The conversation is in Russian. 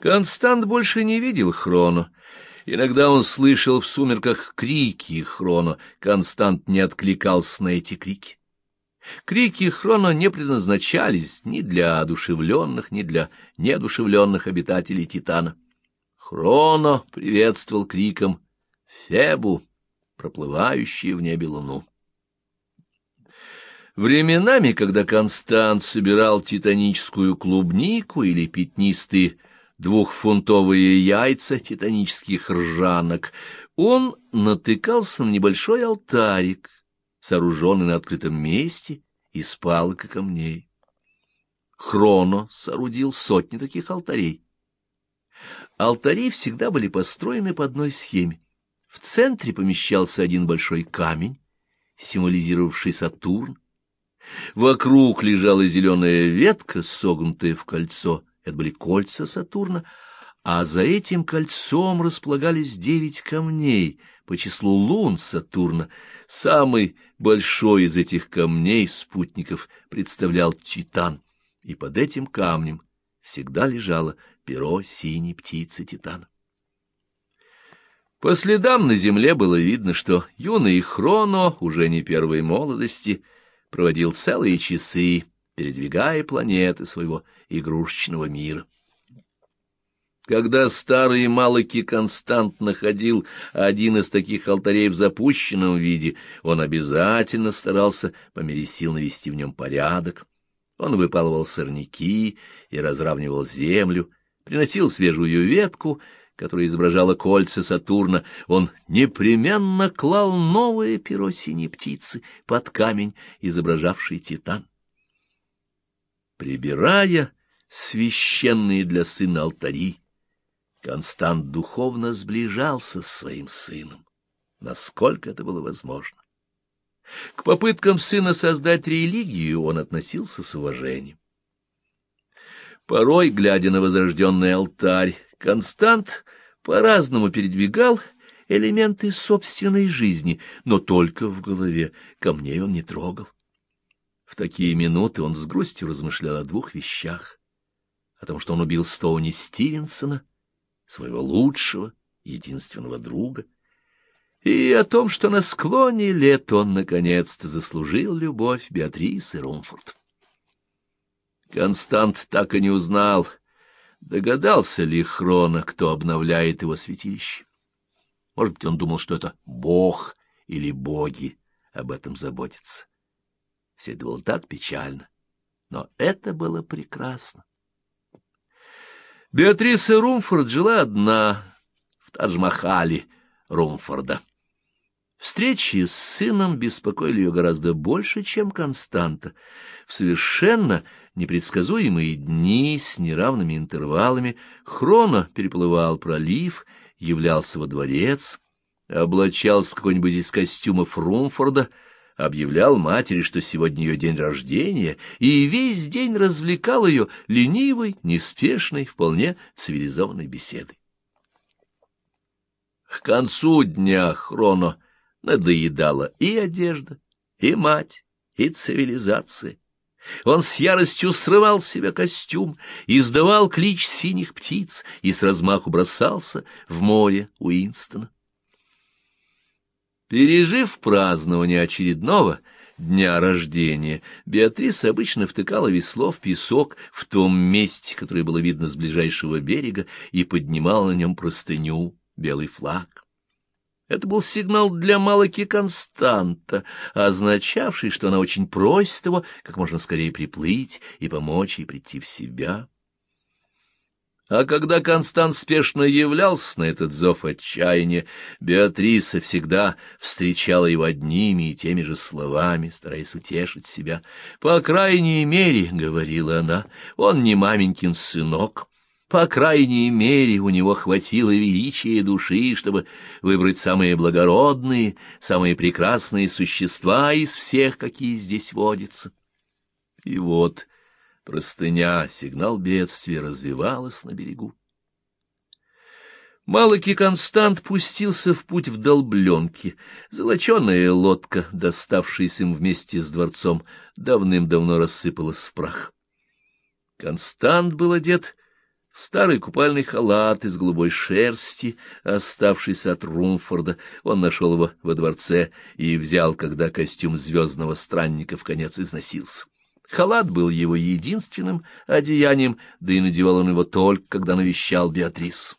Констант больше не видел Хрону. Иногда он слышал в сумерках крики Хроно. Констант не откликался на эти крики. Крики Хроно не предназначались ни для одушевленных, ни для неодушевленных обитателей Титана. Хроно приветствовал криком Фебу, проплывающую в небе луну. Временами, когда Констант собирал титаническую клубнику или пятнистые двухфунтовые яйца титанических ржанок, он натыкался на небольшой алтарик, сооруженный на открытом месте из палок и камней. Хроно соорудил сотни таких алтарей. Алтари всегда были построены по одной схеме. В центре помещался один большой камень, символизировавший Сатурн. Вокруг лежала зеленая ветка, согнутая в кольцо — это были кольца Сатурна, а за этим кольцом располагались девять камней по числу лун Сатурна. Самый большой из этих камней спутников представлял Титан, и под этим камнем всегда лежало перо синей птицы Титана. По следам на земле было видно, что юный Хроно, уже не первой молодости, проводил целые часы, передвигая планеты своего игрушечного мира. Когда старый Малыки Констант находил один из таких алтарей в запущенном виде, он обязательно старался по мере сил навести в нем порядок. Он выпалывал сорняки и разравнивал землю, приносил свежую ветку, которая изображала кольца Сатурна. Он непременно клал новое перо синей птицы под камень, изображавший Титан. Прибирая священные для сына алтари, Констант духовно сближался с своим сыном, насколько это было возможно. К попыткам сына создать религию он относился с уважением. Порой, глядя на возрожденный алтарь, Констант по-разному передвигал элементы собственной жизни, но только в голове, камней он не трогал. В такие минуты он с грустью размышлял о двух вещах. О том, что он убил Стоуни Стивенсона, своего лучшего, единственного друга, и о том, что на склоне лет он наконец-то заслужил любовь Беатрисы Румфорд. Констант так и не узнал, догадался ли Хрона, кто обновляет его святилище. Может быть, он думал, что это Бог или боги об этом заботятся. Все это было так печально, но это было прекрасно. Беатриса Румфорд жила одна в Тадж-Махале Румфорда. Встречи с сыном беспокоили ее гораздо больше, чем Константа. В совершенно непредсказуемые дни с неравными интервалами Хроно переплывал пролив, являлся во дворец, облачался в какой-нибудь из костюмов Румфорда — объявлял матери, что сегодня ее день рождения, и весь день развлекал ее ленивой, неспешной, вполне цивилизованной беседой. К концу дня Хроно надоедала и одежда, и мать, и цивилизация. Он с яростью срывал с себя костюм, издавал клич синих птиц и с размаху бросался в море Уинстона. Пережив празднование очередного дня рождения, Беатриса обычно втыкала весло в песок в том месте, которое было видно с ближайшего берега, и поднимала на нем простыню, белый флаг. Это был сигнал для Малаки Константа, означавший, что она очень просит его как можно скорее приплыть и помочь ей прийти в себя. А когда Констант спешно являлся на этот зов отчаяния, Беатриса всегда встречала его одними и теми же словами, стараясь утешить себя. «По крайней мере, — говорила она, — он не маменькин сынок». По крайней мере, у него хватило величия души, чтобы выбрать самые благородные, самые прекрасные существа из всех, какие здесь водятся. И вот Простыня, сигнал бедствия, развивалась на берегу. Малыки Констант пустился в путь в долбленке. Золоченая лодка, доставшаяся им вместе с дворцом, давным-давно рассыпалась в прах. Констант был одет в Старый купальный халат из голубой шерсти, оставшийся от Румфорда, он нашел его во дворце и взял, когда костюм звездного странника в конец износился. Халат был его единственным одеянием, да и надевал он его только, когда навещал Беатрис.